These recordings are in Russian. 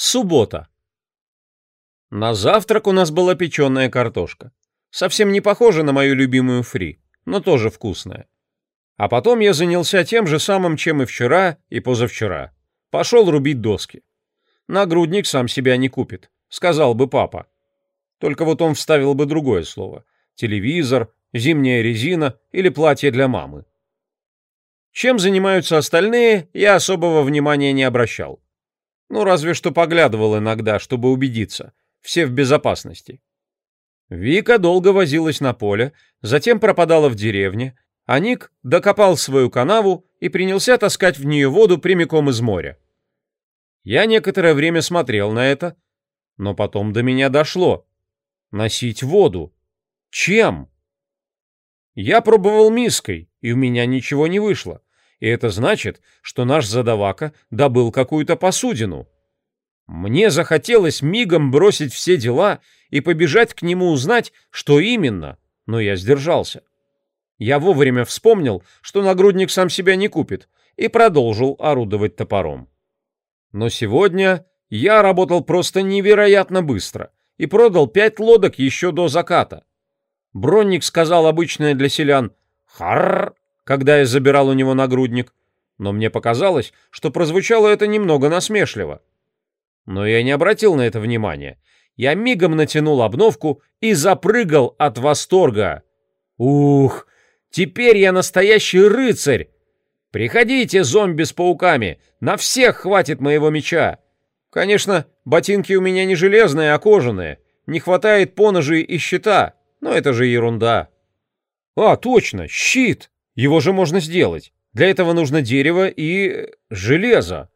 Суббота. На завтрак у нас была печеная картошка. Совсем не похожа на мою любимую фри, но тоже вкусная. А потом я занялся тем же самым, чем и вчера, и позавчера. Пошел рубить доски. Нагрудник сам себя не купит, сказал бы папа. Только вот он вставил бы другое слово. Телевизор, зимняя резина или платье для мамы. Чем занимаются остальные, я особого внимания не обращал. Ну, разве что поглядывал иногда, чтобы убедиться. Все в безопасности. Вика долго возилась на поле, затем пропадала в деревне, а Ник докопал свою канаву и принялся таскать в нее воду прямиком из моря. Я некоторое время смотрел на это, но потом до меня дошло. Носить воду. Чем? Я пробовал миской, и у меня ничего не вышло и это значит, что наш задавака добыл какую-то посудину. Мне захотелось мигом бросить все дела и побежать к нему узнать, что именно, но я сдержался. Я вовремя вспомнил, что нагрудник сам себя не купит, и продолжил орудовать топором. Но сегодня я работал просто невероятно быстро и продал пять лодок еще до заката. Бронник сказал обычное для селян харр когда я забирал у него нагрудник, но мне показалось, что прозвучало это немного насмешливо. Но я не обратил на это внимания. Я мигом натянул обновку и запрыгал от восторга. Ух, теперь я настоящий рыцарь! Приходите, зомби с пауками, на всех хватит моего меча. Конечно, ботинки у меня не железные, а кожаные. Не хватает поножей и щита, но это же ерунда. А, точно, щит! Его же можно сделать. Для этого нужно дерево и... железо.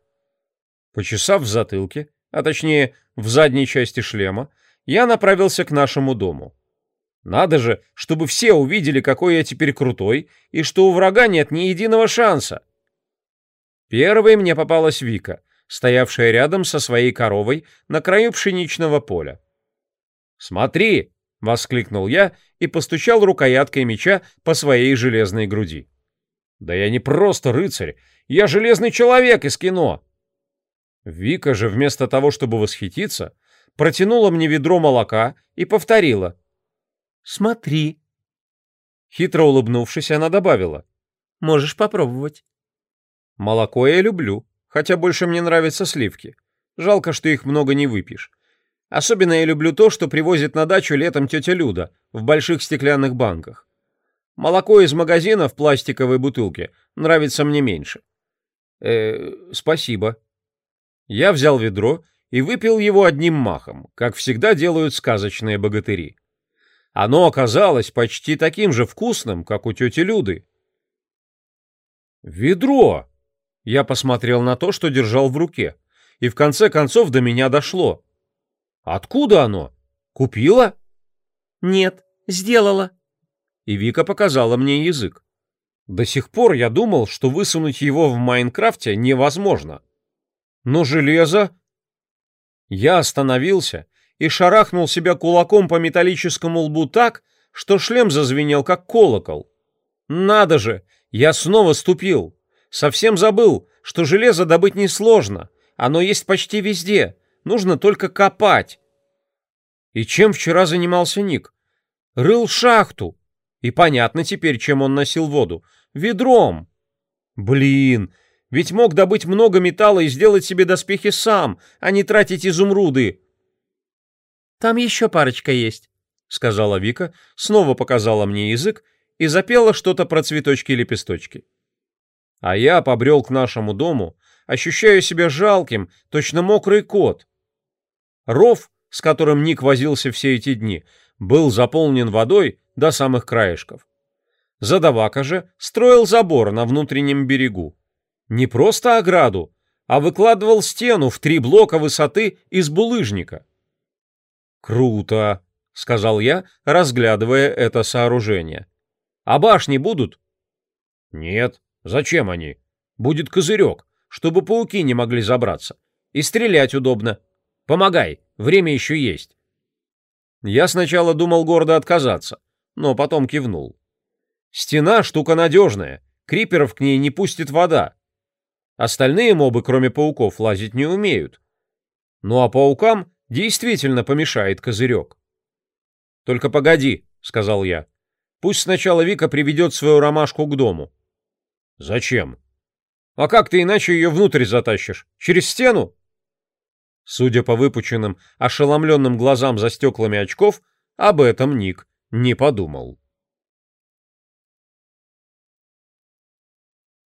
Почесав в затылке, а точнее в задней части шлема, я направился к нашему дому. Надо же, чтобы все увидели, какой я теперь крутой, и что у врага нет ни единого шанса. Первой мне попалась Вика, стоявшая рядом со своей коровой на краю пшеничного поля. «Смотри!» — воскликнул я и постучал рукояткой меча по своей железной груди. «Да я не просто рыцарь, я железный человек из кино!» Вика же вместо того, чтобы восхититься, протянула мне ведро молока и повторила. «Смотри!» Хитро улыбнувшись, она добавила. «Можешь попробовать». «Молоко я люблю, хотя больше мне нравятся сливки. Жалко, что их много не выпьешь. Особенно я люблю то, что привозит на дачу летом тетя Люда в больших стеклянных банках. Молоко из магазина в пластиковой бутылке нравится мне меньше. Э, спасибо. Я взял ведро и выпил его одним махом, как всегда делают сказочные богатыри. Оно оказалось почти таким же вкусным, как у тети Люды. «Ведро!» Я посмотрел на то, что держал в руке, и в конце концов до меня дошло. Откуда оно? Купила? Нет, сделала. И Вика показала мне язык. До сих пор я думал, что высунуть его в Майнкрафте невозможно. Но железо... Я остановился и шарахнул себя кулаком по металлическому лбу так, что шлем зазвенел, как колокол. Надо же, я снова ступил. Совсем забыл, что железо добыть несложно. Оно есть почти везде, нужно только копать. И чем вчера занимался Ник? Рыл шахту. И понятно теперь, чем он носил воду. Ведром. Блин, ведь мог добыть много металла и сделать себе доспехи сам, а не тратить изумруды. Там еще парочка есть, сказала Вика, снова показала мне язык и запела что-то про цветочки и лепесточки. А я побрел к нашему дому, ощущаю себя жалким, точно мокрый кот. Ров, с которым Ник возился все эти дни, был заполнен водой до самых краешков. Задавака же строил забор на внутреннем берегу. Не просто ограду, а выкладывал стену в три блока высоты из булыжника. «Круто!» — сказал я, разглядывая это сооружение. «А башни будут?» «Нет. Зачем они? Будет козырек, чтобы пауки не могли забраться. И стрелять удобно». Помогай, время еще есть». Я сначала думал гордо отказаться, но потом кивнул. «Стена — штука надежная, криперов к ней не пустит вода. Остальные мобы, кроме пауков, лазить не умеют. Ну а паукам действительно помешает козырек». «Только погоди», — сказал я. «Пусть сначала Вика приведет свою ромашку к дому». «Зачем?» «А как ты иначе ее внутрь затащишь? Через стену?» Судя по выпученным, ошеломленным глазам за стеклами очков, об этом Ник не подумал.